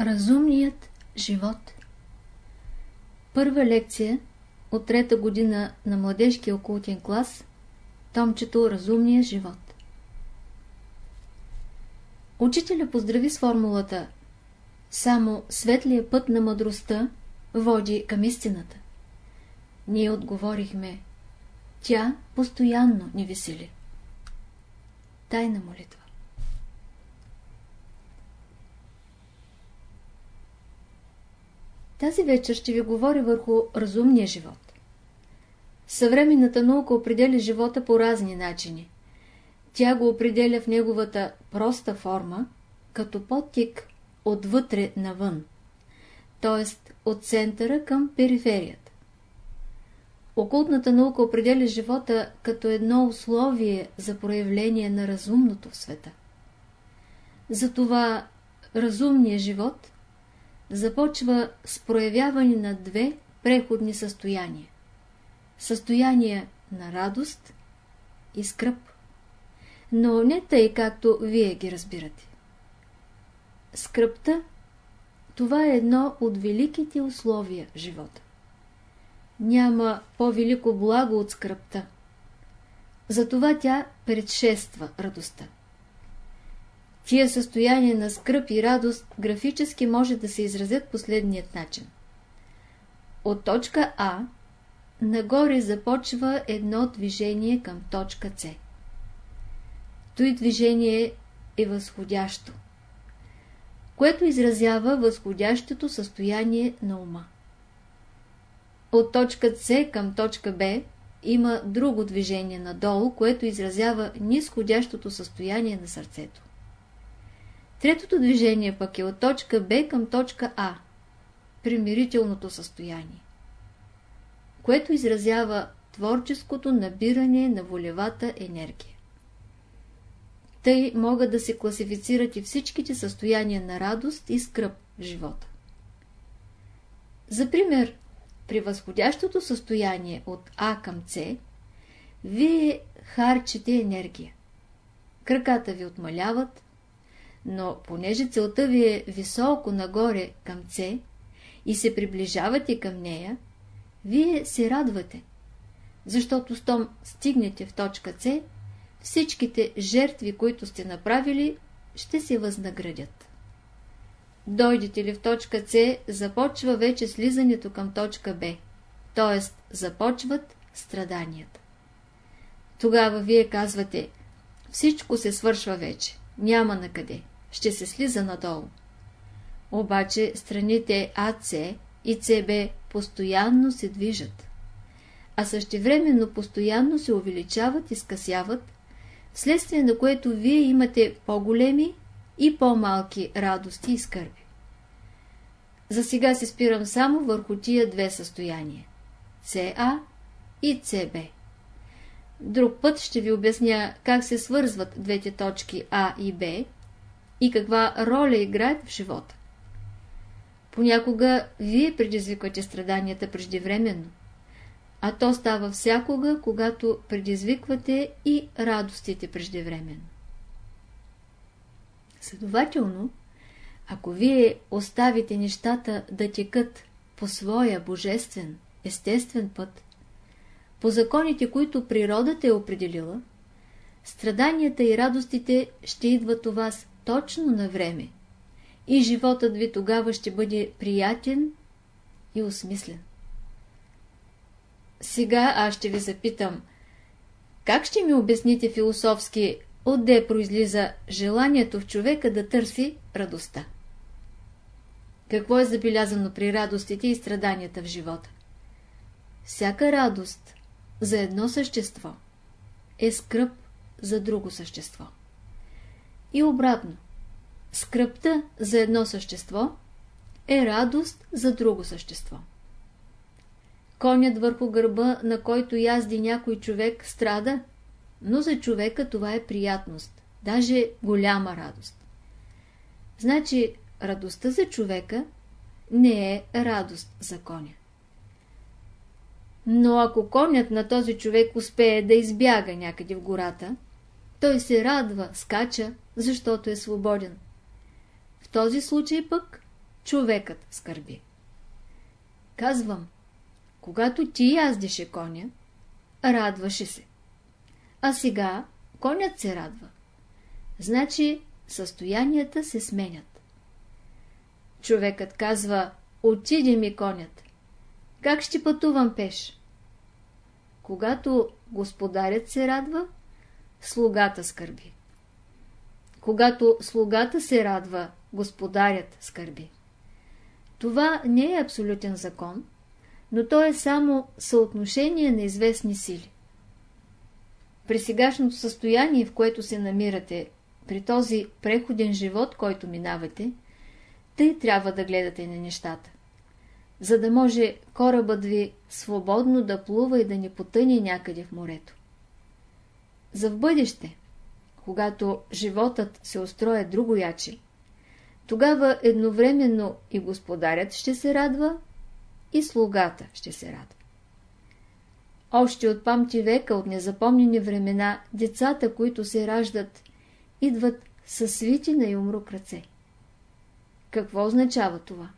Разумният живот Първа лекция от трета година на младежкия окултен клас, томчето Разумния живот. Учителя поздрави с формулата Само светлия път на мъдростта води към истината. Ние отговорихме Тя постоянно ни весели. Тайна молитва Тази вечер ще ви говоря върху разумния живот. Съвременната наука определя живота по разни начини. Тя го определя в неговата проста форма, като подтик отвътре навън, т.е. от центъра към периферията. Окултната наука определя живота като едно условие за проявление на разумното в света. Затова разумният живот започва с проявяване на две преходни състояния. Състояние на радост и скръп. Но не тъй, както вие ги разбирате. Скръпта – това е едно от великите условия в живота. Няма по-велико благо от скръпта. Затова тя предшества радостта. Тия състояния на скръп и радост графически може да се изразят последният начин. От точка А нагоре започва едно движение към точка С. Той движение е възходящо, което изразява възходящото състояние на ума. От точка С към точка Б има друго движение надолу, което изразява нисходящото състояние на сърцето. Третото движение пък е от точка Б към точка А, примирителното състояние, което изразява творческото набиране на волевата енергия. Тъй могат да се класифицират и всичките състояния на радост и скръп в живота. За пример, при възходящото състояние от А към С, вие харчите енергия. Краката ви отмаляват, но понеже целта ви е високо нагоре към С и се приближавате към нея, вие се радвате, защото стом стигнете в точка С, всичките жертви, които сте направили, ще се възнаградят. Дойдете ли в точка С, започва вече слизането към точка Б, т.е. започват страданията. Тогава вие казвате, всичко се свършва вече, няма на къде ще се слиза надолу. Обаче страните АЦ и ЦБ постоянно се движат, а същевременно постоянно се увеличават и скъсяват, вследствие на което вие имате по-големи и по-малки радости и скърби. За сега се спирам само върху тия две състояния – СА и ЦБ. Друг път ще ви обясня как се свързват двете точки А и Б и каква роля играят в живота. Понякога вие предизвиквате страданията преждевременно, а то става всякога, когато предизвиквате и радостите преждевременно. Следователно, ако вие оставите нещата да текат по своя божествен, естествен път, по законите, които природата е определила, страданията и радостите ще идват у вас точно на време и животът ви тогава ще бъде приятен и осмислен. Сега аз ще ви запитам, как ще ми обясните философски, отде произлиза желанието в човека да търси радостта? Какво е забелязано при радостите и страданията в живота? Всяка радост за едно същество е скръп за друго същество. И обратно. Скръпта за едно същество е радост за друго същество. Конят върху гърба, на който язди някой човек, страда, но за човека това е приятност, даже голяма радост. Значи, радостта за човека не е радост за коня. Но ако конят на този човек успее да избяга някъде в гората, той се радва, скача, защото е свободен. В този случай пък човекът скърби. Казвам, когато ти яздеше коня, радваше се. А сега конят се радва. Значи състоянията се сменят. Човекът казва, отиде ми конят. Как ще пътувам пеш? Когато господарят се радва, слугата скърби. Когато слугата се радва, господарят скърби. Това не е абсолютен закон, но то е само съотношение на известни сили. При сегашното състояние, в което се намирате, при този преходен живот, който минавате, тъй трябва да гледате на нещата, за да може корабът ви свободно да плува и да не потъне някъде в морето. За в бъдеще, когато животът се устроя другояче, тогава едновременно и господарят ще се радва, и слугата ще се радва. Още от памти века, от незапомнени времена, децата, които се раждат, идват със свити на юмрук ръце. Какво означава това?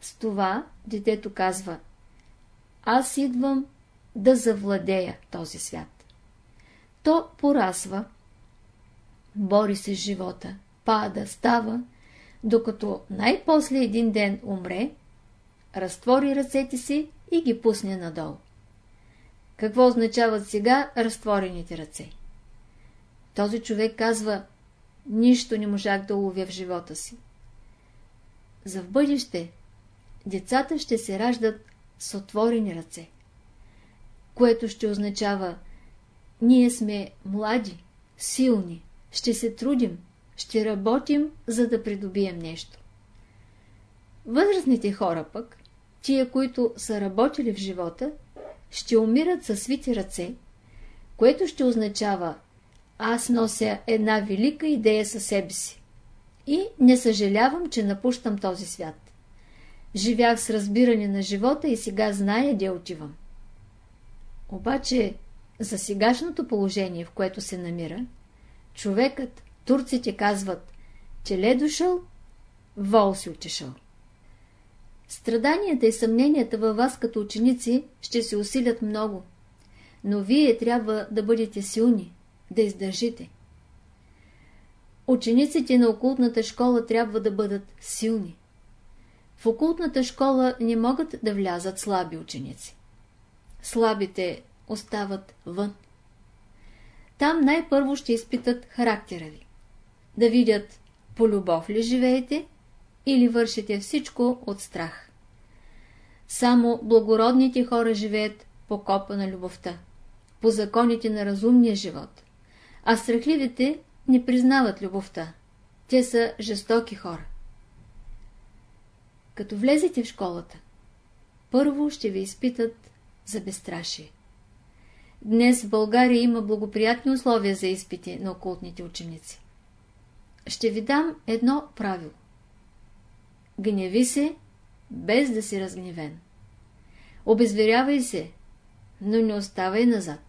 С това детето казва Аз идвам да завладея този свят. То порасва, бори се с живота, пада, става, докато най-после един ден умре, разтвори ръцете си и ги пусне надолу. Какво означават сега разтворените ръце? Този човек казва, нищо не можах да уловя в живота си. За в бъдеще децата ще се раждат с отворени ръце, което ще означава, ние сме млади, силни, ще се трудим, ще работим, за да придобием нещо. Възрастните хора пък, тия, които са работили в живота, ще умират със свити ръце, което ще означава аз нося една велика идея със себе си и не съжалявам, че напущам този свят. Живях с разбиране на живота и сега зная, де отивам. Обаче, за сегашното положение, в което се намира, човекът, турците казват, теле дошъл, вол си отишъл. Страданията и съмненията във вас като ученици ще се усилят много, но вие трябва да бъдете силни, да издържите. Учениците на окултната школа трябва да бъдат силни. В окултната школа не могат да влязат слаби ученици. Слабите остават вън. Там най-първо ще изпитат характера ви. Да видят по любов ли живеете или вършите всичко от страх. Само благородните хора живеят по копа на любовта, по законите на разумния живот, а страхливите не признават любовта. Те са жестоки хора. Като влезете в школата, първо ще ви изпитат за безстрашие. Днес в България има благоприятни условия за изпити на окултните ученици. Ще ви дам едно правило. Гневи се, без да си разгневен. Обезверявай се, но не оставай назад.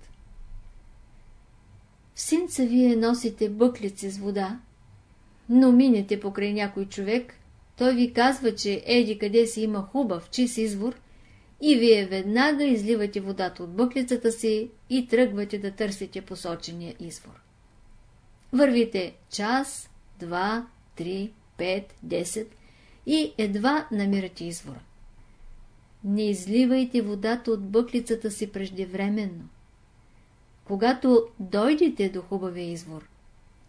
В синца вие носите бъклици с вода, но минете покрай някой човек, той ви казва, че еди къде си има хубав, чист извор и вие веднага изливате водата от бъклицата си и тръгвате да търсите посочения извор. Вървите час, два, три, пет, десет и едва намирате извора. Не изливайте водата от бъклицата си преждевременно. Когато дойдете до хубавия извор,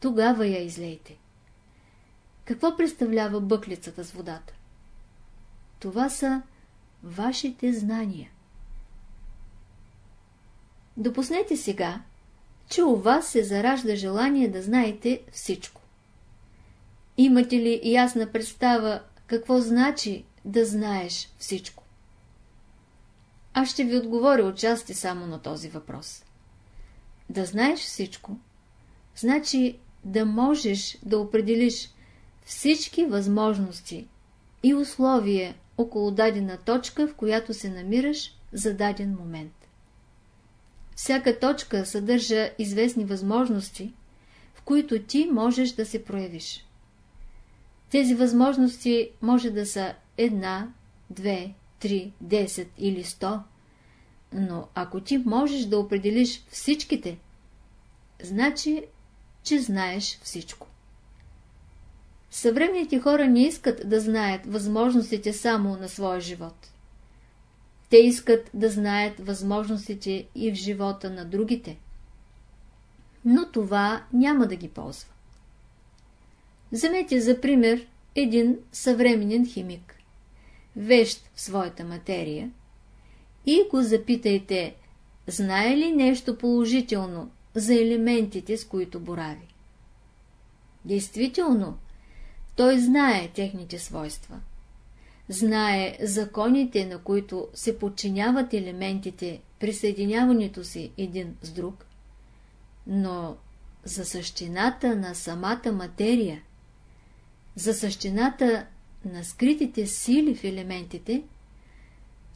тогава я излейте. Какво представлява бъклицата с водата? Това са вашите знания. Допуснете сега, че у вас се заражда желание да знаете всичко. Имате ли ясна представа какво значи да знаеш всичко? Аз ще ви отговоря отчасти само на този въпрос. Да знаеш всичко, значи да можеш да определиш всички възможности и условия около дадена точка, в която се намираш за даден момент. Всяка точка съдържа известни възможности, в които ти можеш да се проявиш. Тези възможности може да са една, две, три, десет или сто, но ако ти можеш да определиш всичките, значи, че знаеш всичко. Съвременните хора не искат да знаят възможностите само на своя живот. Те искат да знаят възможностите и в живота на другите. Но това няма да ги ползва. Вземете за пример един съвременен химик, вещ в своята материя, и го запитайте, знае ли нещо положително за елементите, с които борави. Действително, той знае техните свойства. Знае законите, на които се подчиняват елементите при съединяването си един с друг, но за същината на самата материя, за същината на скритите сили в елементите,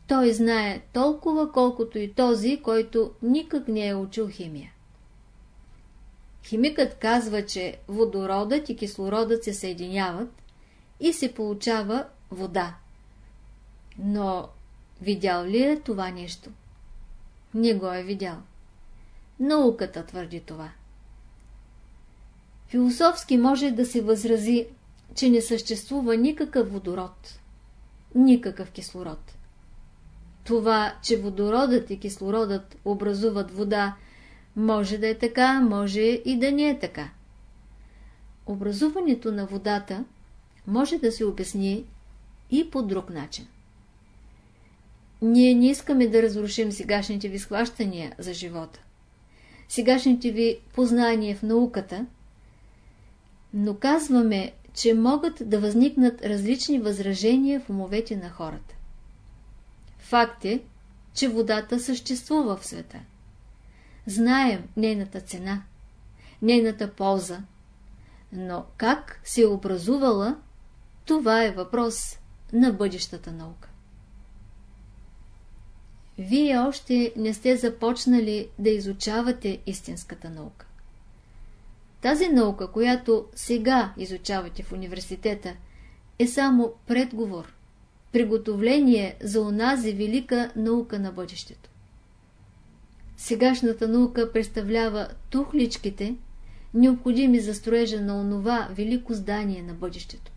той знае толкова, колкото и този, който никак не е учил химия. Химикът казва, че водородът и кислородът се съединяват и се получава вода. Но видял ли е това нещо? Не го е видял. Науката твърди това. Философски може да се възрази, че не съществува никакъв водород, никакъв кислород. Това, че водородът и кислородът образуват вода, може да е така, може и да не е така. Образуването на водата може да се обясни и по друг начин. Ние не искаме да разрушим сегашните ви схващания за живота, сегашните ви познания в науката, но казваме, че могат да възникнат различни възражения в умовете на хората. Факт е, че водата съществува в света. Знаем нейната цена, нейната полза, но как се е образувала, това е въпрос на бъдещата наука. Вие още не сте започнали да изучавате истинската наука. Тази наука, която сега изучавате в университета, е само предговор, приготовление за онази велика наука на бъдещето. Сегашната наука представлява тухличките, необходими за строежа на онова велико здание на бъдещето.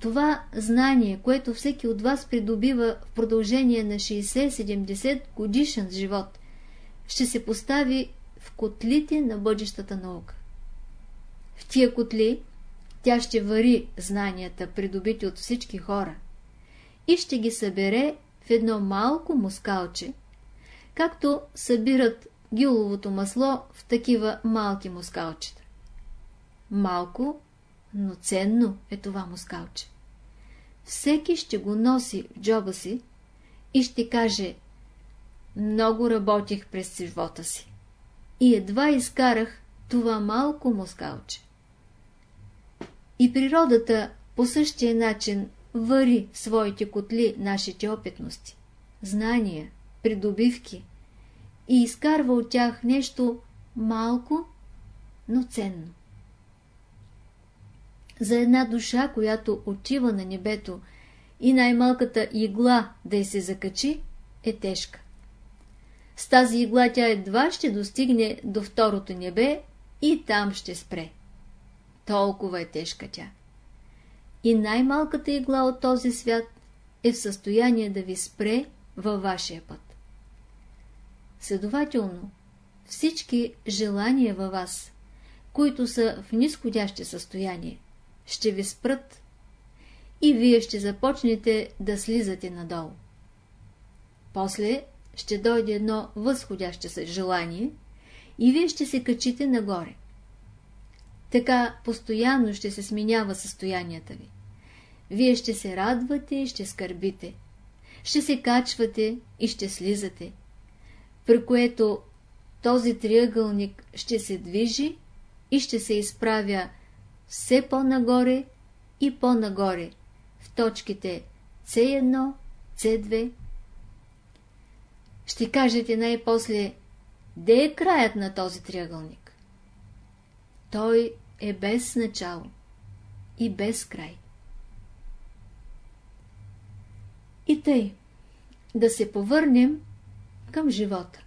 Това знание, което всеки от вас придобива в продължение на 60-70 годишен живот, ще се постави в котлите на бъдещата наука. В тия котли тя ще вари знанията, придобити от всички хора, и ще ги събере в едно малко мускалче, както събират гиловото масло в такива малки мускалчета. Малко, но ценно е това мускалче. Всеки ще го носи в джоба си и ще каже много работих през живота си и едва изкарах това малко мускалче. И природата по същия начин вари в своите котли нашите опитности, знания, придобивки и изкарва от тях нещо малко, но ценно. За една душа, която отива на небето и най-малката игла да й се закачи, е тежка. С тази игла тя едва ще достигне до второто небе и там ще спре. Толкова е тежка тя. И най-малката игла от този свят е в състояние да ви спре във вашия път. Следователно, всички желания във вас, които са в нисходяще състояние, ще ви спрат и вие ще започнете да слизате надолу. После ще дойде едно възходяще желание и вие ще се качите нагоре. Така постоянно ще се сменява състоянията ви. Вие ще се радвате и ще скърбите. Ще се качвате и ще слизате при което този триъгълник ще се движи и ще се изправя все по-нагоре и по-нагоре в точките C1, C2. Ще кажете най-после, де е краят на този триъгълник? Той е без начало. и без край. И тъй, да се повърнем към живота.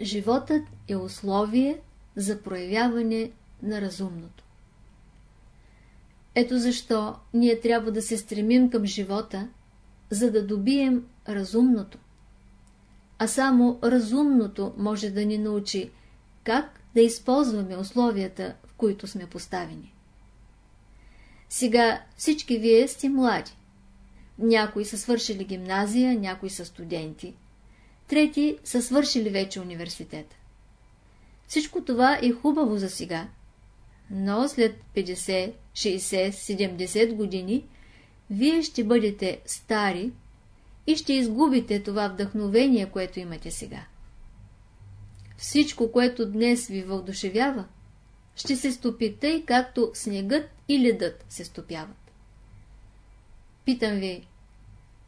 Животът е условие за проявяване на разумното. Ето защо ние трябва да се стремим към живота, за да добием разумното. А само разумното може да ни научи как да използваме условията, в които сме поставени. Сега всички вие сте млади. Някои са свършили гимназия, някои са студенти. Трети са свършили вече университета. Всичко това е хубаво за сега, но след 50, 60, 70 години вие ще бъдете стари и ще изгубите това вдъхновение, което имате сега. Всичко, което днес ви въодушевява, ще се стопи тъй, както снегът и ледът се стопяват. Питам ви,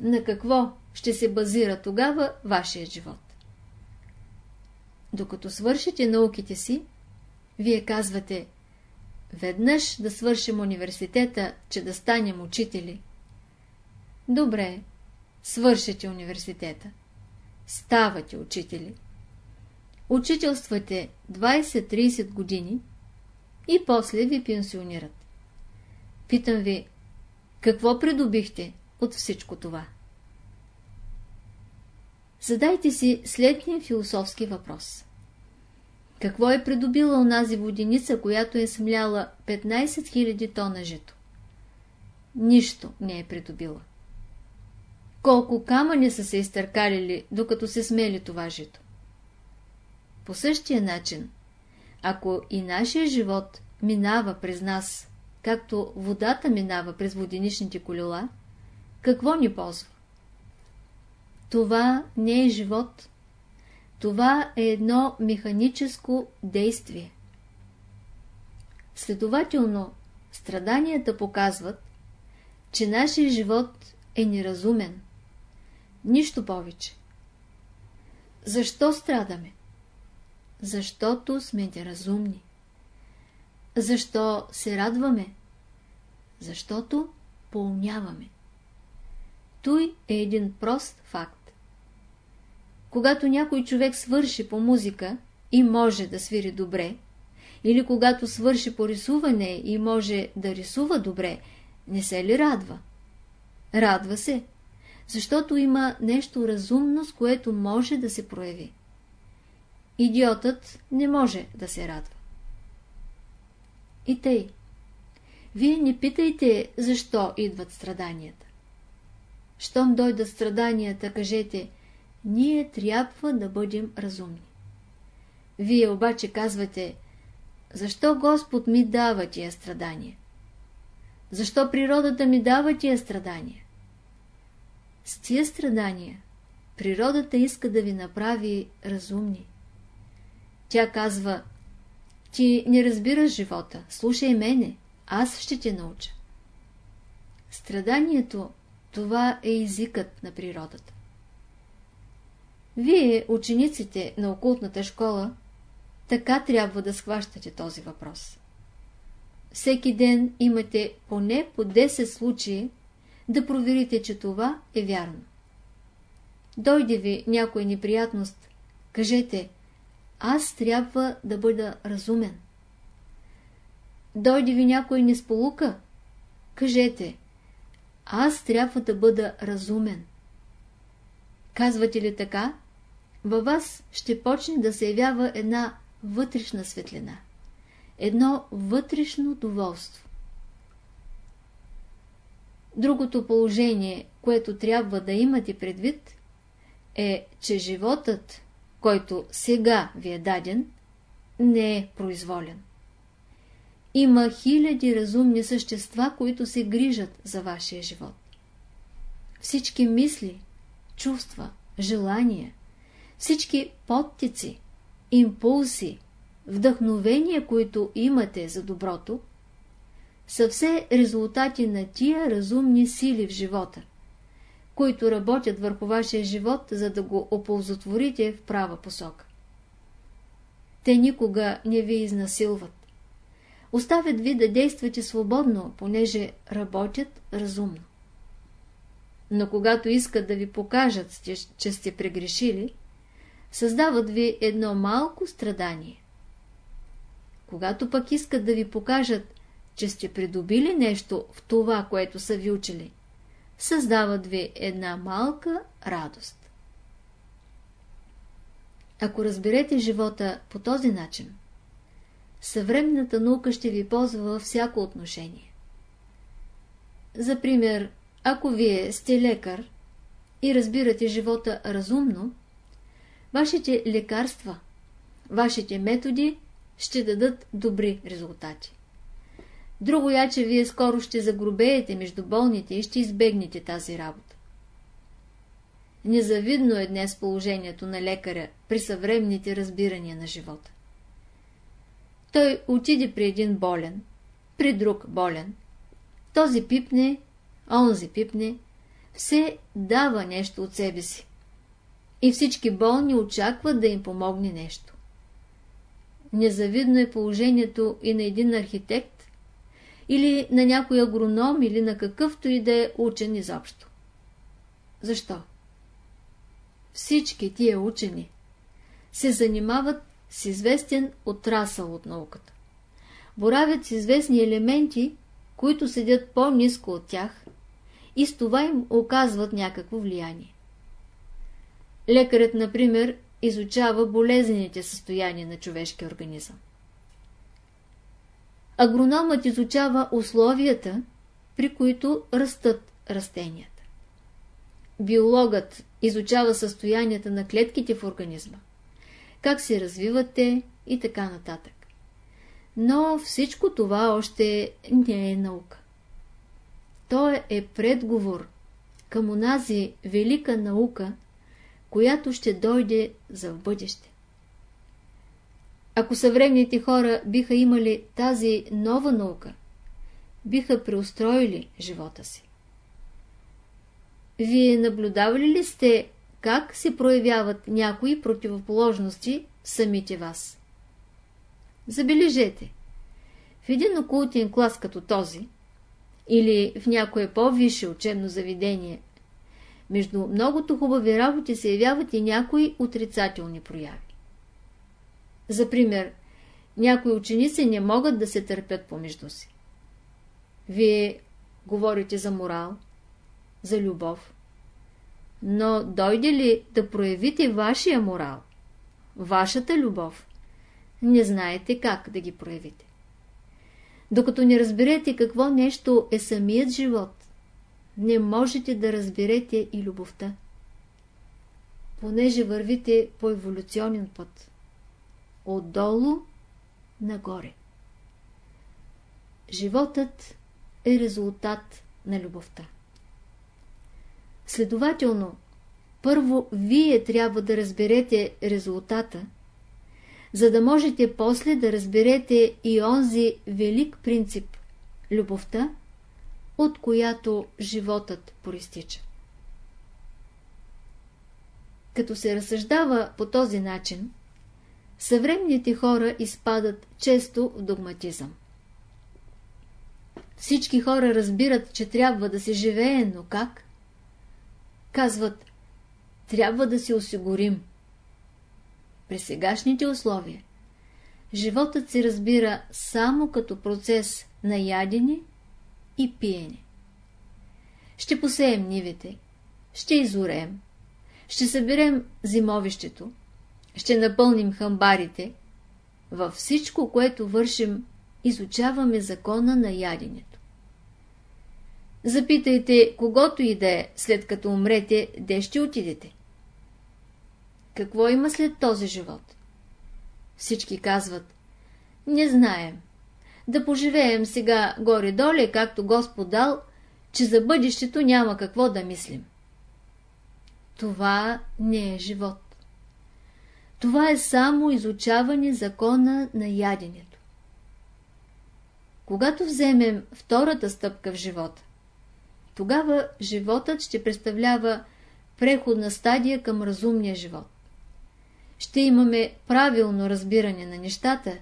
на какво ще се базира тогава вашия живот? Докато свършите науките си, вие казвате, веднъж да свършим университета, че да станем учители. Добре, свършите университета. Ставате учители. Учителствате 20-30 години и после ви пенсионират. Питам ви, какво придобихте от всичко това? Задайте си следния философски въпрос. Какво е придобила онази воденица, която е смляла 15 000 тона жито? Нищо не е придобила. Колко камъни са се изтъркалили, докато се смели това жито? По същия начин, ако и нашия живот минава през нас, както водата минава през воденичните колела, какво ни ползва? Това не е живот. Това е едно механическо действие. Следователно, страданията показват, че нашия живот е неразумен. Нищо повече. Защо страдаме? Защото сме неразумни. Защо се радваме? Защото поумняваме. Той е един прост факт. Когато някой човек свърши по музика и може да свири добре, или когато свърши по рисуване и може да рисува добре, не се ли радва? Радва се, защото има нещо разумно, с което може да се прояви. Идиотът не може да се радва. И тъй. Вие не питайте, защо идват страданията. Щом дойдат страданията, кажете – ние трябва да бъдем разумни. Вие обаче казвате, защо Господ ми дава тия страдания? Защо природата ми дава тия страдания? С тия страдания природата иска да ви направи разумни. Тя казва, ти не разбираш живота, слушай мене, аз ще те науча. Страданието, това е езикът на природата. Вие, учениците на окултната школа, така трябва да схващате този въпрос. Всеки ден имате поне по 10 случаи да проверите, че това е вярно. Дойде ви някоя неприятност, кажете, аз трябва да бъда разумен. Дойде ви някой несполука, кажете, аз трябва да бъда разумен. Казвате ли така, във вас ще почне да се явява една вътрешна светлина, едно вътрешно доволство. Другото положение, което трябва да имате предвид, е, че животът, който сега ви е даден, не е произволен. Има хиляди разумни същества, които се грижат за вашия живот. Всички мисли, чувства, желания, всички подтици, импулси, вдъхновения, които имате за доброто, са все резултати на тия разумни сили в живота, които работят върху вашия живот, за да го оползотворите в права посока. Те никога не ви изнасилват. Оставят ви да действате свободно, понеже работят разумно. Но когато искат да ви покажат, че сте прегрешили, създават ви едно малко страдание. Когато пък искат да ви покажат, че сте придобили нещо в това, което са ви учили, създават ви една малка радост. Ако разберете живота по този начин, съвременната наука ще ви ползва във всяко отношение. За пример, ако вие сте лекар и разбирате живота разумно, вашите лекарства, вашите методи ще дадат добри резултати. Друго я, че вие скоро ще загробеете между болните и ще избегнете тази работа. Незавидно е днес положението на лекаря при съвременните разбирания на живота. Той отиде при един болен, при друг болен. Този пипне, онзи пипне, все дава нещо от себе си. И всички болни очакват да им помогне нещо. Незавидно е положението и на един архитект, или на някой агроном, или на какъвто и да е учен изобщо. Защо? Всички тия учени се занимават с известен отрасъл от науката. Боравят с известни елементи, които седят по-низко от тях и с това им оказват някакво влияние. Лекарят, например, изучава болезнените състояния на човешкия организъм. Агрономът изучава условията, при които растат растенията. Биологът изучава състоянията на клетките в организма, как се развиват те и така нататък. Но всичко това още не е наука. То е предговор към онази велика наука, която ще дойде за в бъдеще. Ако съвременните хора биха имали тази нова наука, биха преустроили живота си. Вие наблюдавали ли сте как се проявяват някои противоположности самите вас? Забележете, в един окултен клас като този, или в някое по-висше учебно заведение, между многото хубави работи се явяват и някои отрицателни прояви. За пример, някои ученици не могат да се търпят помежду си. Вие говорите за морал, за любов. Но дойде ли да проявите вашия морал, вашата любов, не знаете как да ги проявите. Докато не разберете какво нещо е самият живот, не можете да разберете и любовта. Понеже вървите по еволюционен път. Отдолу нагоре. Животът е резултат на любовта. Следователно, първо вие трябва да разберете резултата, за да можете после да разберете и онзи велик принцип – любовта, от която животът проистича. Като се разсъждава по този начин, съвременните хора изпадат често в догматизъм. Всички хора разбират, че трябва да се живее, но как? Казват, трябва да се осигурим. При сегашните условия животът се разбира само като процес на ядене и пиене. Ще посеем нивите, ще изорем, ще съберем зимовището, ще напълним хамбарите. Във всичко, което вършим, изучаваме закона на яденето. Запитайте когото и да е, след като умрете, де ще отидете. Какво има след този живот? Всички казват, не знаем. Да поживеем сега горе-доле, както Господ дал, че за бъдещето няма какво да мислим. Това не е живот. Това е само изучаване закона на яденето. Когато вземем втората стъпка в живота, тогава животът ще представлява преходна стадия към разумния живот. Ще имаме правилно разбиране на нещата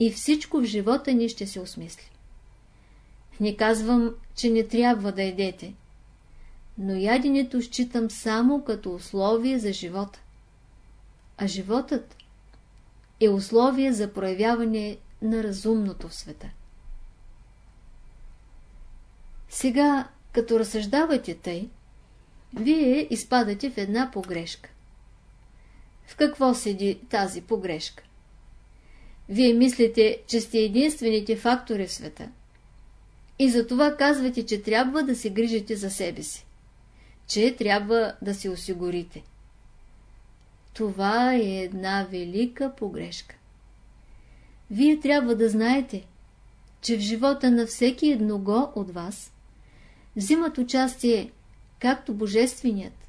и всичко в живота ни ще се осмисли. Не казвам, че не трябва да едете, но яденето считам само като условие за живота. А животът е условие за проявяване на разумното в света. Сега, като разсъждавате тъй, вие изпадате в една погрешка. В какво седи тази погрешка? Вие мислите, че сте единствените фактори в света. И затова казвате, че трябва да се грижите за себе си. Че трябва да се осигурите. Това е една велика погрешка. Вие трябва да знаете, че в живота на всеки едного от вас взимат участие както Божественият,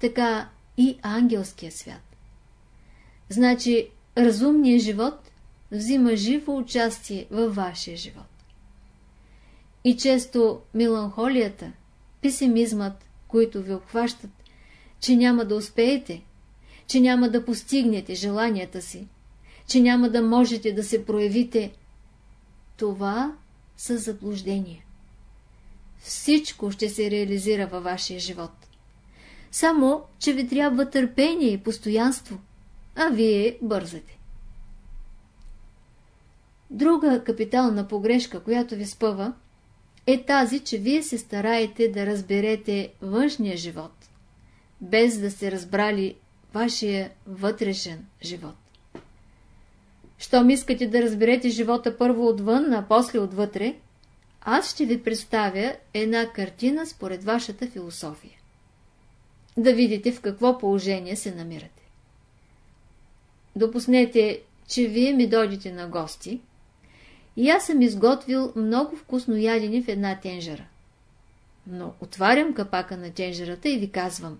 така и ангелския свят. Значи, разумният живот взима живо участие във вашия живот. И често меланхолията, песимизмът, които ви обхващат, че няма да успеете, че няма да постигнете желанията си, че няма да можете да се проявите, това са заблуждения. Всичко ще се реализира във вашия живот. Само, че ви трябва търпение и постоянство, а вие бързате. Друга капитална погрешка, която ви спъва, е тази, че вие се стараете да разберете външния живот, без да сте разбрали вашия вътрешен живот. Щом искате да разберете живота първо отвън, а после отвътре, аз ще ви представя една картина според вашата философия. Да видите в какво положение се намирате. Допуснете, че вие ми дойдете на гости и аз съм изготвил много вкусно ядене в една тенжера. Но отварям капака на тенжерата и ви казвам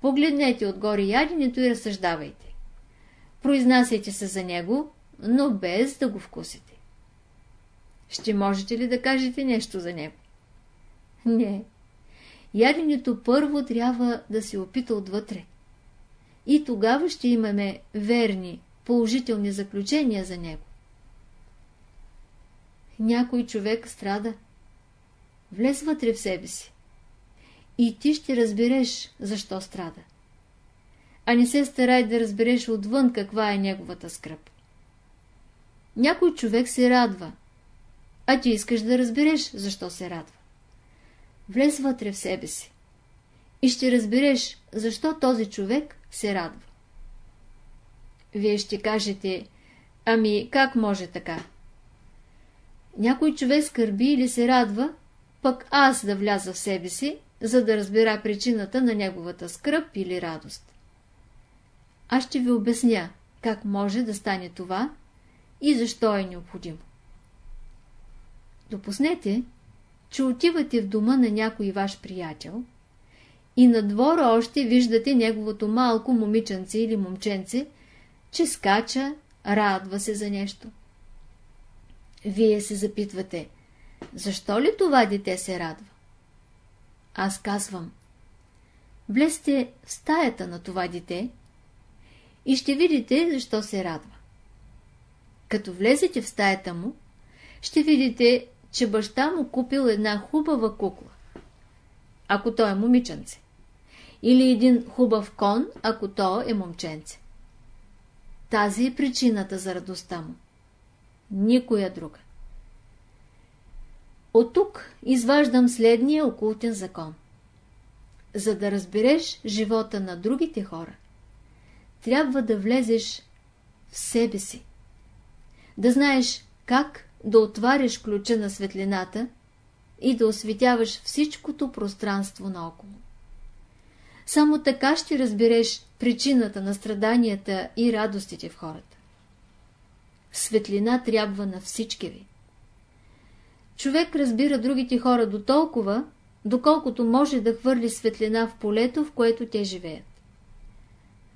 Погледнете отгоре яденето и разсъждавайте. Произнасяйте се за него, но без да го вкусите. Ще можете ли да кажете нещо за него? Не. Яденето първо трябва да се опита отвътре. И тогава ще имаме верни, положителни заключения за него. Някой човек страда. Влез вътре в себе си. И ти ще разбереш, защо страда. А не се старай да разбереш отвън каква е неговата скръп. Някой човек се радва, а ти искаш да разбереш, защо се радва. Влез вътре в себе си и ще разбереш, защо този човек се радва. Вие ще кажете, ами как може така? Някой човек скърби или се радва, пък аз да вляза в себе си, за да разбера причината на неговата скръп или радост. Аз ще ви обясня, как може да стане това и защо е необходимо. Допуснете, че отивате в дома на някой ваш приятел и на двора още виждате неговото малко момиченце или момченце, че скача, радва се за нещо. Вие се запитвате, защо ли това дете се радва? Аз казвам, влезте в стаята на това дете и ще видите защо се радва. Като влезете в стаята му, ще видите, че баща му купил една хубава кукла, ако той е момиченце, или един хубав кон, ако то е момченце. Тази е причината за радостта му. Никоя друга. От тук изваждам следния окултен закон. За да разбереш живота на другите хора, трябва да влезеш в себе си. Да знаеш как да отваряш ключа на светлината и да осветяваш всичкото пространство наоколо. Само така ще разбереш причината на страданията и радостите в хората. Светлина трябва на всички ви. Човек разбира другите хора до толкова, доколкото може да хвърли светлина в полето, в което те живеят.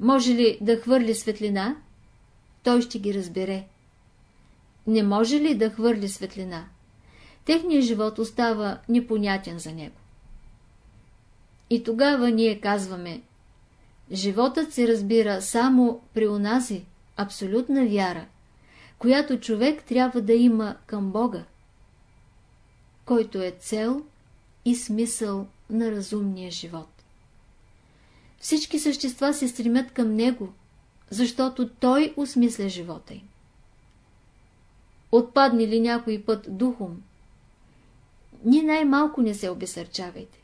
Може ли да хвърли светлина, той ще ги разбере не може ли да хвърли светлина? Техният живот остава непонятен за него. И тогава ние казваме, животът се разбира само при онази абсолютна вяра, която човек трябва да има към Бога, който е цел и смисъл на разумния живот. Всички същества се стремят към Него, защото Той осмисля живота им. Отпадне ли някой път духом, ни най-малко не се обесърчавайте.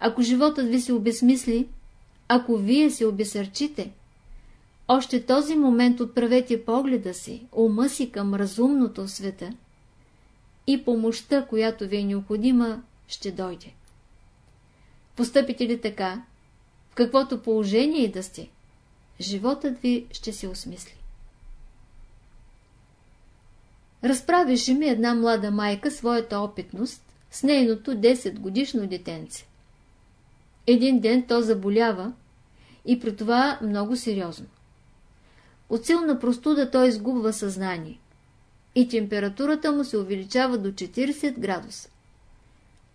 Ако животът ви се обесмисли, ако вие се обесърчите, още този момент отправете погледа си, ума си към разумното в света и помощта, която ви е необходима, ще дойде. Постъпите ли така, в каквото положение и да сте, животът ви ще се осмисли. Разправише ми една млада майка своята опитност с нейното 10 годишно детенце. Един ден то заболява и при това много сериозно. От силна простуда той изгубва съзнание и температурата му се увеличава до 40 градуса.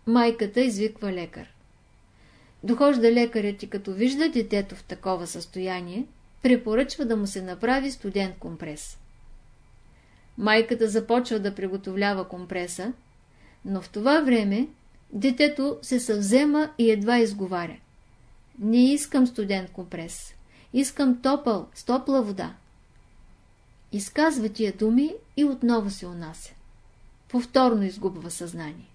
Майката извиква лекар. Дохожда лекарят и като вижда детето в такова състояние, препоръчва да му се направи студент компрес. Майката започва да приготовлява компреса, но в това време детето се съвзема и едва изговаря. Не искам студент компрес. Искам топъл, с топла вода. Изказва тия думи и отново се унася. Повторно изгубва съзнание.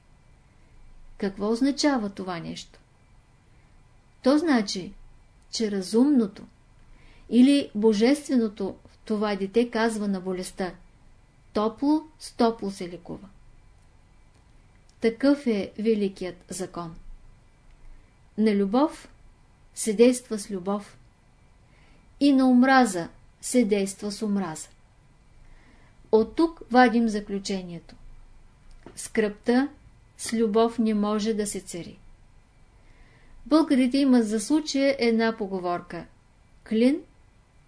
Какво означава това нещо? То значи, че разумното или божественото в това дете казва на болестта топло с топло се лекува. Такъв е великият закон. На любов се действа с любов и на омраза се действа с омраза. От тук вадим заключението. Скръпта с любов не може да се цари. Българите имат за случая една поговорка. Клин,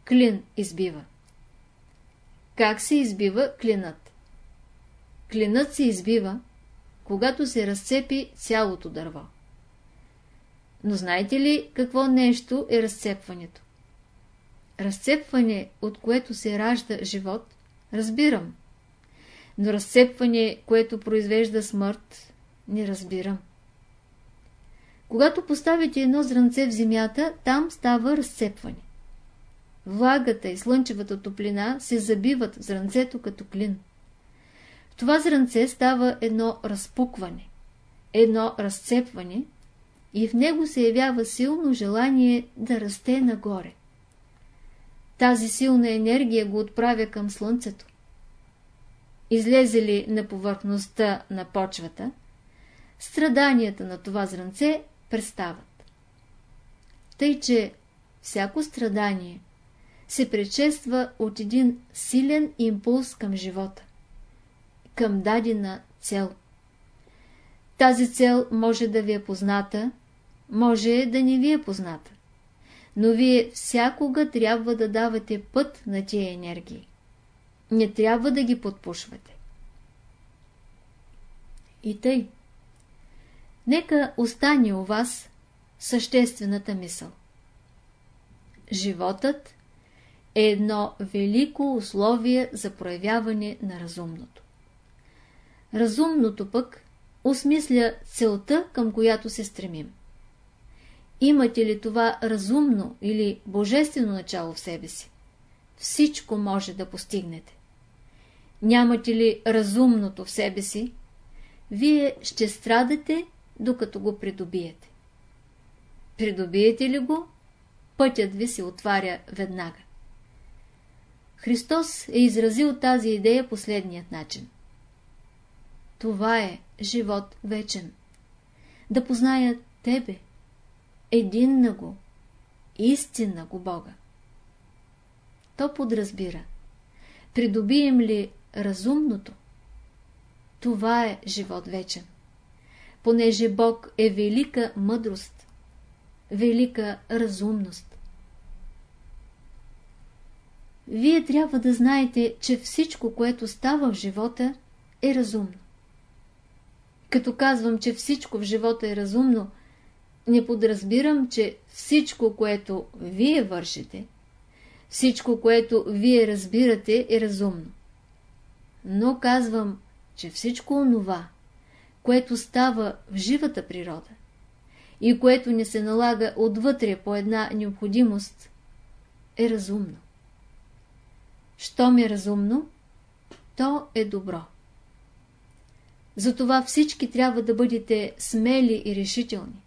клин избива. Как се избива клинът? Клинът се избива, когато се разцепи цялото дърво. Но знаете ли какво нещо е разцепването? Разцепване, от което се ражда живот, разбирам. Но разцепване, което произвежда смърт, не разбирам. Когато поставите едно зранце в земята, там става разцепване. Влагата и слънчевата топлина се забиват в зранцето като клин. В това зранце става едно разпукване, едно разцепване и в него се явява силно желание да расте нагоре. Тази силна енергия го отправя към слънцето. Излезе ли на повърхността на почвата, страданията на това зранце престават. Тъй, че всяко страдание се предшества от един силен импулс към живота, към дадена цел. Тази цел може да ви е позната, може да не ви е позната, но вие всякога трябва да давате път на тия енергии. Не трябва да ги подпушвате. И тъй. Нека остане у вас съществената мисъл. Животът е едно велико условие за проявяване на разумното. Разумното пък осмисля целта, към която се стремим. Имате ли това разумно или божествено начало в себе си? Всичко може да постигнете. Нямате ли разумното в себе си? Вие ще страдате докато го придобиете. Придобиете ли го, пътят ви се отваря веднага. Христос е изразил тази идея последният начин. Това е живот вечен. Да познаят Тебе, един на го, истинна го Бога. То подразбира. Придобием ли разумното? Това е живот вечен понеже Бог е велика мъдрост, велика разумност. Вие трябва да знаете, че всичко, което става в живота, е разумно. Като казвам, че всичко в живота е разумно, не подразбирам, че всичко, което вие вършите, всичко, което вие разбирате, е разумно. но казвам, че всичко онова, което става в живата природа и което не се налага отвътре по една необходимост, е разумно. Щом е разумно, то е добро. Затова всички трябва да бъдете смели и решителни.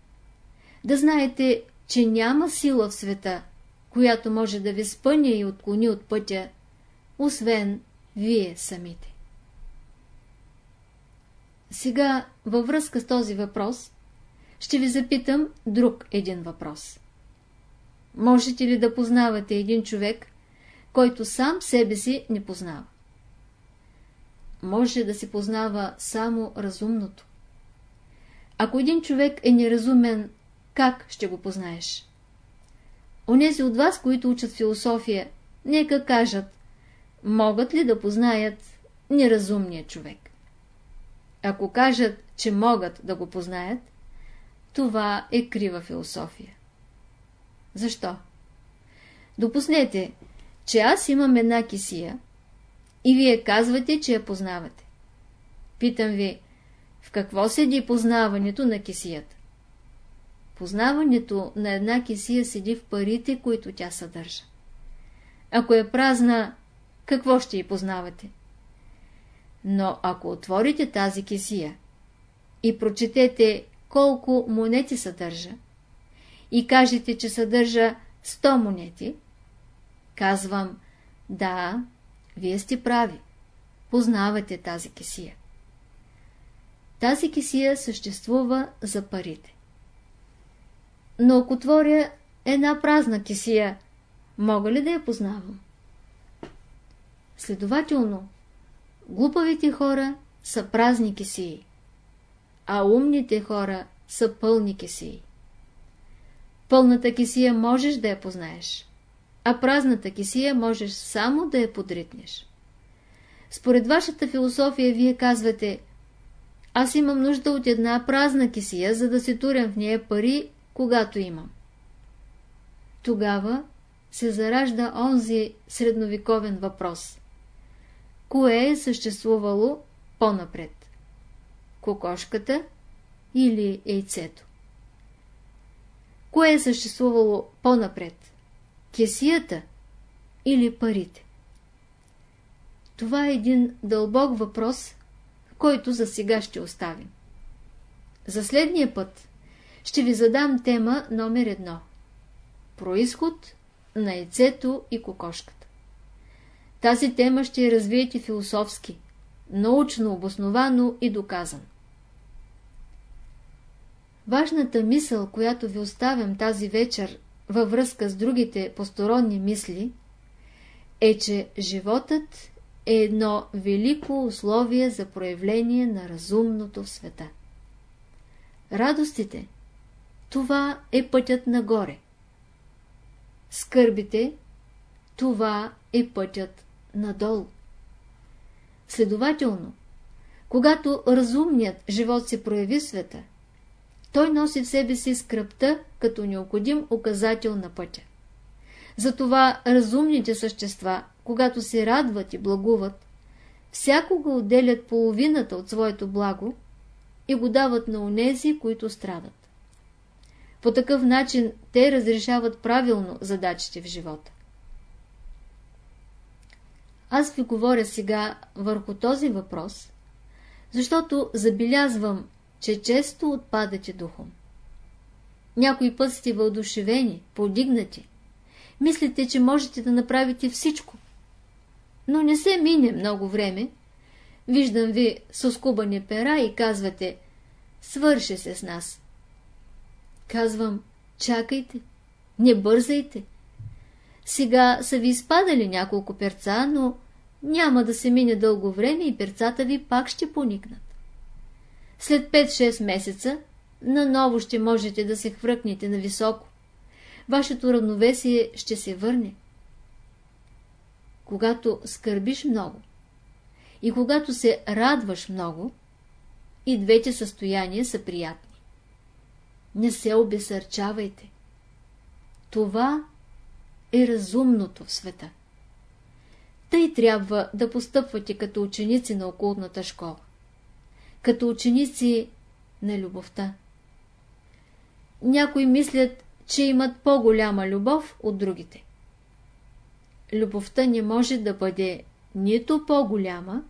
Да знаете, че няма сила в света, която може да ви спъня и отклони от пътя, освен вие самите. Сега, във връзка с този въпрос, ще ви запитам друг един въпрос. Можете ли да познавате един човек, който сам себе си не познава? Може да се познава само разумното. Ако един човек е неразумен, как ще го познаеш? Онези от вас, които учат философия, нека кажат, могат ли да познаят неразумния човек? Ако кажат, че могат да го познаят, това е крива философия. Защо? Допуснете, че аз имам една кисия и вие казвате, че я познавате. Питам ви, в какво седи познаването на кисията? Познаването на една кисия седи в парите, които тя съдържа. Ако е празна, какво ще й познавате? Но ако отворите тази кисия и прочетете колко монети съдържа и кажете, че съдържа 100 монети, казвам, да, вие сте прави, познавате тази кисия. Тази кисия съществува за парите. Но ако творя една празна кисия, мога ли да я познавам? Следователно, глупавите хора са празни кисии, а умните хора са пълни кисии. Пълната кисия можеш да я познаеш, а празната кисия можеш само да я подритнеш. Според вашата философия вие казвате аз имам нужда от една празна кисия, за да се турям в нея пари, когато имам. Тогава се заражда онзи средновековен въпрос. Кое е съществувало по-напред? Кокошката или яйцето? Кое е съществувало по-напред? Кесията или парите? Това е един дълбок въпрос, който за сега ще оставим. За следния път ще ви задам тема номер едно. Происход на яйцето и кокошката. Тази тема ще я развиете философски, научно обосновано и доказано. Важната мисъл, която ви оставям тази вечер във връзка с другите посторонни мисли, е, че животът е едно велико условие за проявление на разумното в света. Радостите – това е пътят нагоре. Скърбите, това е пътят надолу. Следователно, когато разумният живот се прояви света, той носи в себе си скръпта като необходим указател на пътя. Затова разумните същества, когато се радват и благуват, всякога отделят половината от своето благо и го дават на онези, които страдат. По такъв начин те разрешават правилно задачите в живота. Аз ви говоря сега върху този въпрос, защото забелязвам, че често отпадате духом. Някой път сте въодушевени, подигнати. Мислите, че можете да направите всичко. Но не се мине много време. Виждам ви с скубани пера и казвате, свърши се с нас. Казвам, чакайте, не бързайте. Сега са ви изпадали няколко перца, но няма да се мине дълго време и перцата ви пак ще поникнат. След 5-6 месеца наново ще можете да се хвръкнете на високо. Вашето равновесие ще се върне. Когато скърбиш много и когато се радваш много, и двете състояния са приятни. Не се обесърчавайте. Това е разумното в света. Тъй трябва да постъпвате като ученици на окултната школа. Като ученици на любовта. Някои мислят, че имат по-голяма любов от другите. Любовта не може да бъде нито по-голяма,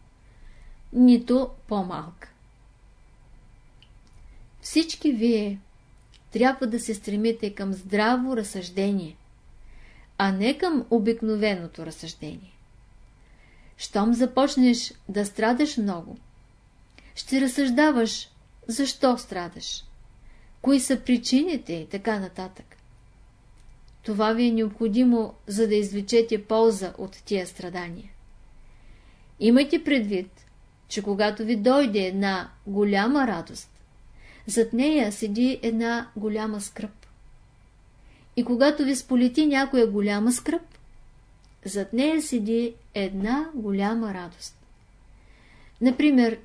нито по-малка. Всички вие трябва да се стремите към здраво разсъждение, а не към обикновеното разсъждение. Щом започнеш да страдаш много, ще разсъждаваш защо страдаш, кои са причините и така нататък. Това ви е необходимо, за да извлечете полза от тия страдания. Имайте предвид, че когато ви дойде една голяма радост, зад нея седи една голяма скръп. И когато ви сполети някоя голяма скръп, зад нея седи една голяма радост. Например,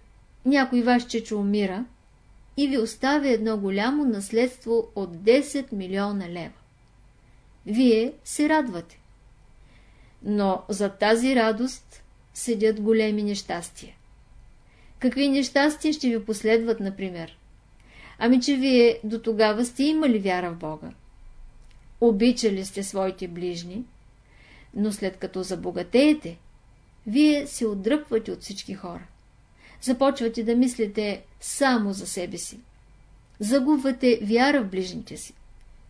някой ваш чечо умира и ви оставя едно голямо наследство от 10 милиона лева. Вие се радвате. Но за тази радост седят големи нещастия. Какви нещастия ще ви последват, например? Ами, че вие до тогава сте имали вяра в Бога. Обичали сте своите ближни, но след като забогатеете, вие се отдръпвате от всички хора. Започвате да мислите само за себе си. Загубвате вяра в ближните си.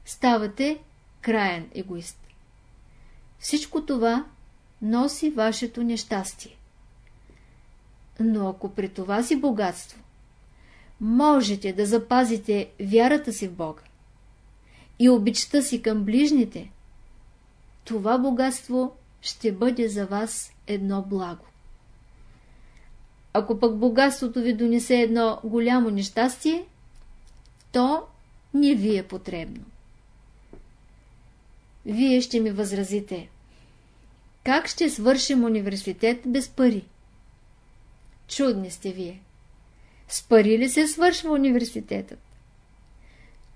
Ставате краен егоист. Всичко това носи вашето нещастие. Но ако при това си богатство можете да запазите вярата си в Бога и обичта си към ближните, това богатство ще бъде за вас едно благо. Ако пък богатството ви донесе едно голямо нещастие, то не ви е потребно. Вие ще ми възразите. Как ще свършим университет без пари? Чудни сте вие. С пари ли се свършва университетът?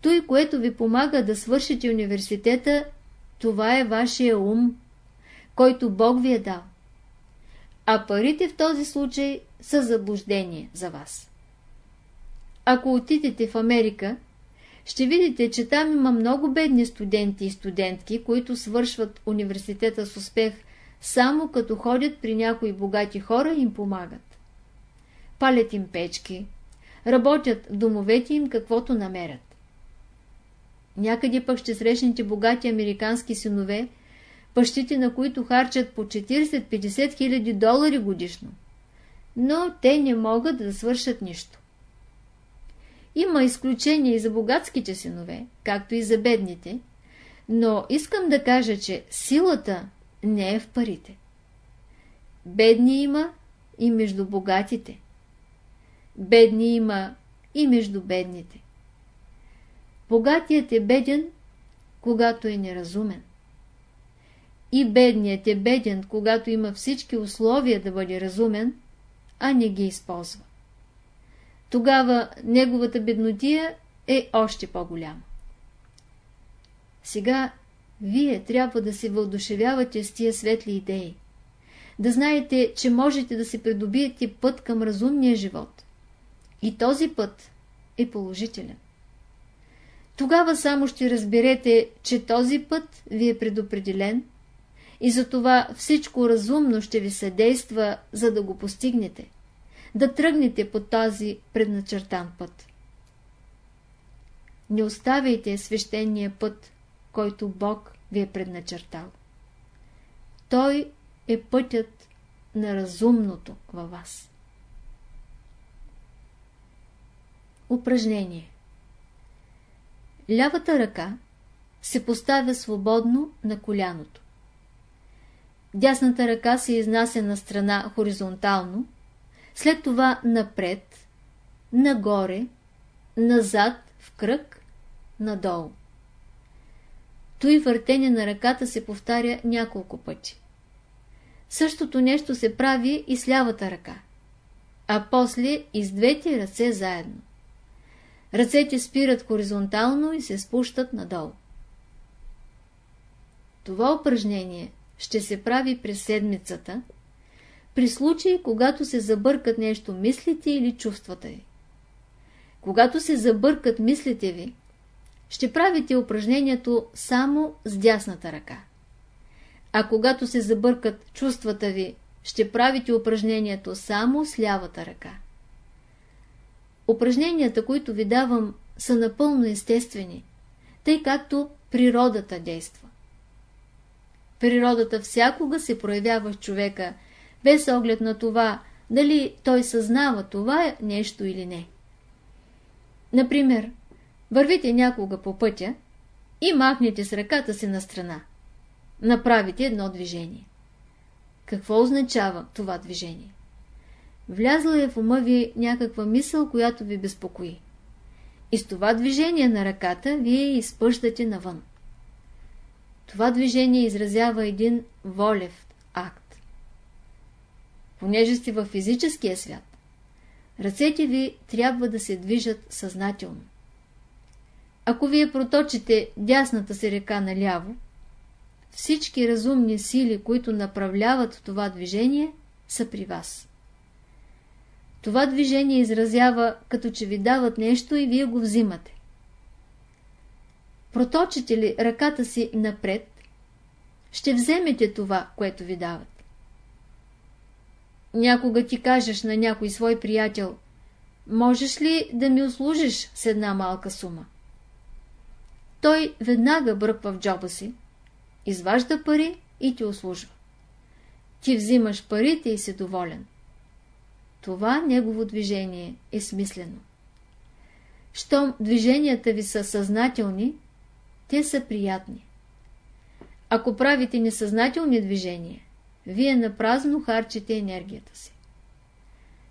Той, което ви помага да свършите университета, това е вашия ум, който Бог ви е дал. А парите в този случай са заблуждение за вас. Ако отидете в Америка, ще видите, че там има много бедни студенти и студентки, които свършват университета с успех, само като ходят при някои богати хора и им помагат. Палят им печки, работят в домовете им каквото намерят. Някъде пък ще срещнете богати американски синове, бащите на които харчат по 40-50 хиляди долари годишно. Но те не могат да свършат нищо. Има изключения и за богатските синове, както и за бедните, но искам да кажа, че силата не е в парите. Бедни има и между богатите. Бедни има и между бедните. Богатият е беден, когато е неразумен. И бедният е беден, когато има всички условия да бъде разумен, а не ги използва. Тогава неговата беднотия е още по-голяма. Сега вие трябва да се въодушевявате с тия светли идеи. Да знаете, че можете да се придобиете път към разумния живот. И този път е положителен. Тогава само ще разберете, че този път ви е предопределен и затова всичко разумно ще ви съдейства, за да го постигнете, да тръгнете по този предначертан път. Не оставяйте свещения път, който Бог ви е предначертал. Той е пътят на разумното във вас. Упражнение Лявата ръка се поставя свободно на коляното. Дясната ръка се изнася на страна хоризонтално, след това напред, нагоре, назад в кръг, надолу. Той въртене на ръката се повтаря няколко пъти. Същото нещо се прави и с лявата ръка, а после и с двете ръце заедно. Ръцете спират хоризонтално и се спущат надолу. Това упражнение ще се прави през седмицата при случаи, когато се забъркат нещо мислите или чувствата ви. Когато се забъркат мислите ви, ще правите упражнението само с дясната ръка. А когато се забъркат чувствата ви, ще правите упражнението само с лявата ръка. Упражненията, които ви давам, са напълно естествени, тъй както природата действа. Природата всякога се проявява в човека, без оглед на това, дали той съзнава това нещо или не. Например, вървите някога по пътя и махнете с ръката си на страна. Направите едно движение. Какво означава това движение? Влязла е в ума ви някаква мисъл, която ви безпокои. И с това движение на ръката вие изпъщате навън. Това движение изразява един волев акт. Понеже сте във физическия свят, ръцете ви трябва да се движат съзнателно. Ако вие проточите дясната си ръка наляво, всички разумни сили, които направляват това движение, са при вас. Това движение изразява, като че ви дават нещо и вие го взимате. Проточите ли ръката си напред, ще вземете това, което ви дават. Някога ти кажеш на някой свой приятел, можеш ли да ми услужиш с една малка сума? Той веднага бръква в джоба си, изважда пари и ти услужва. Ти взимаш парите и си доволен. Това негово движение е смислено. Щом движенията ви са съзнателни, те са приятни. Ако правите несъзнателни движения, вие напразно харчите енергията си.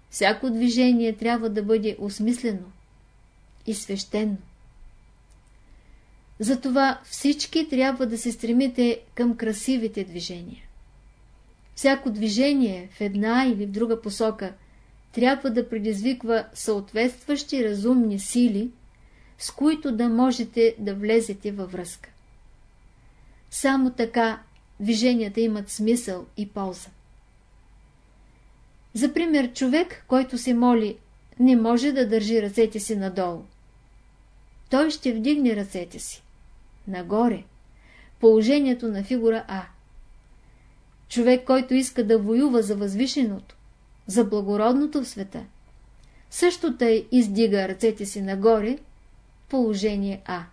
Всяко движение трябва да бъде осмислено и свещено. Затова всички трябва да се стремите към красивите движения. Всяко движение в една или в друга посока трябва да предизвиква съответстващи разумни сили, с които да можете да влезете във връзка. Само така движенията имат смисъл и полза. За пример, човек, който се моли, не може да държи ръцете си надолу. Той ще вдигне ръцете си. Нагоре. Положението на фигура А. Човек, който иска да воюва за възвишеното, за благородното в света, също тъй издига ръцете си нагоре, положение А.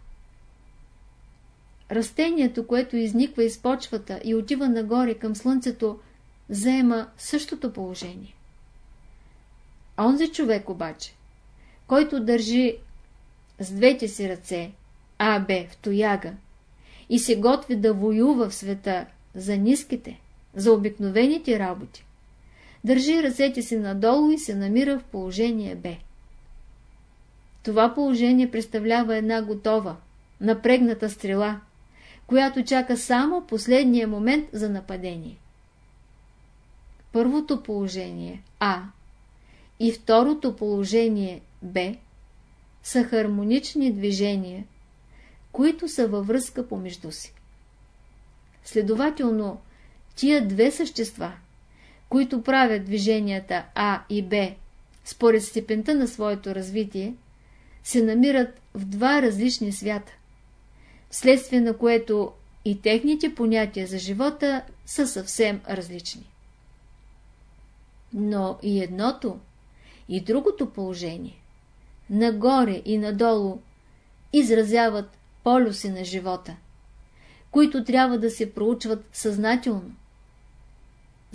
Растението, което изниква из почвата и отива нагоре към слънцето, заема същото положение. Онзи човек обаче, който държи с двете си ръце А, в тояга и се готви да воюва в света за ниските, за обикновените работи, държи ръцете си надолу и се намира в положение Б. Това положение представлява една готова, напрегната стрела, която чака само последния момент за нападение. Първото положение А и второто положение Б са хармонични движения, които са във връзка помежду си. Следователно, тия две същества, които правят движенията А и Б според степента на своето развитие, се намират в два различни свята вследствие на което и техните понятия за живота са съвсем различни. Но и едното, и другото положение, нагоре и надолу, изразяват полюси на живота, които трябва да се проучват съзнателно,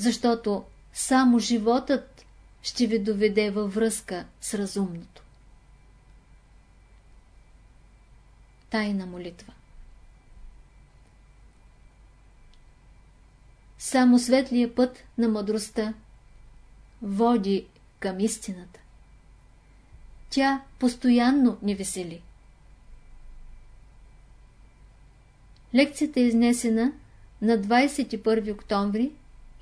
защото само животът ще ви доведе във връзка с разумното. Тайна молитва Само светлия път на мъдростта води към истината. Тя постоянно ни весели. Лекцията е изнесена на 21 октомври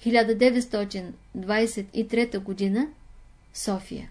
1923 г. София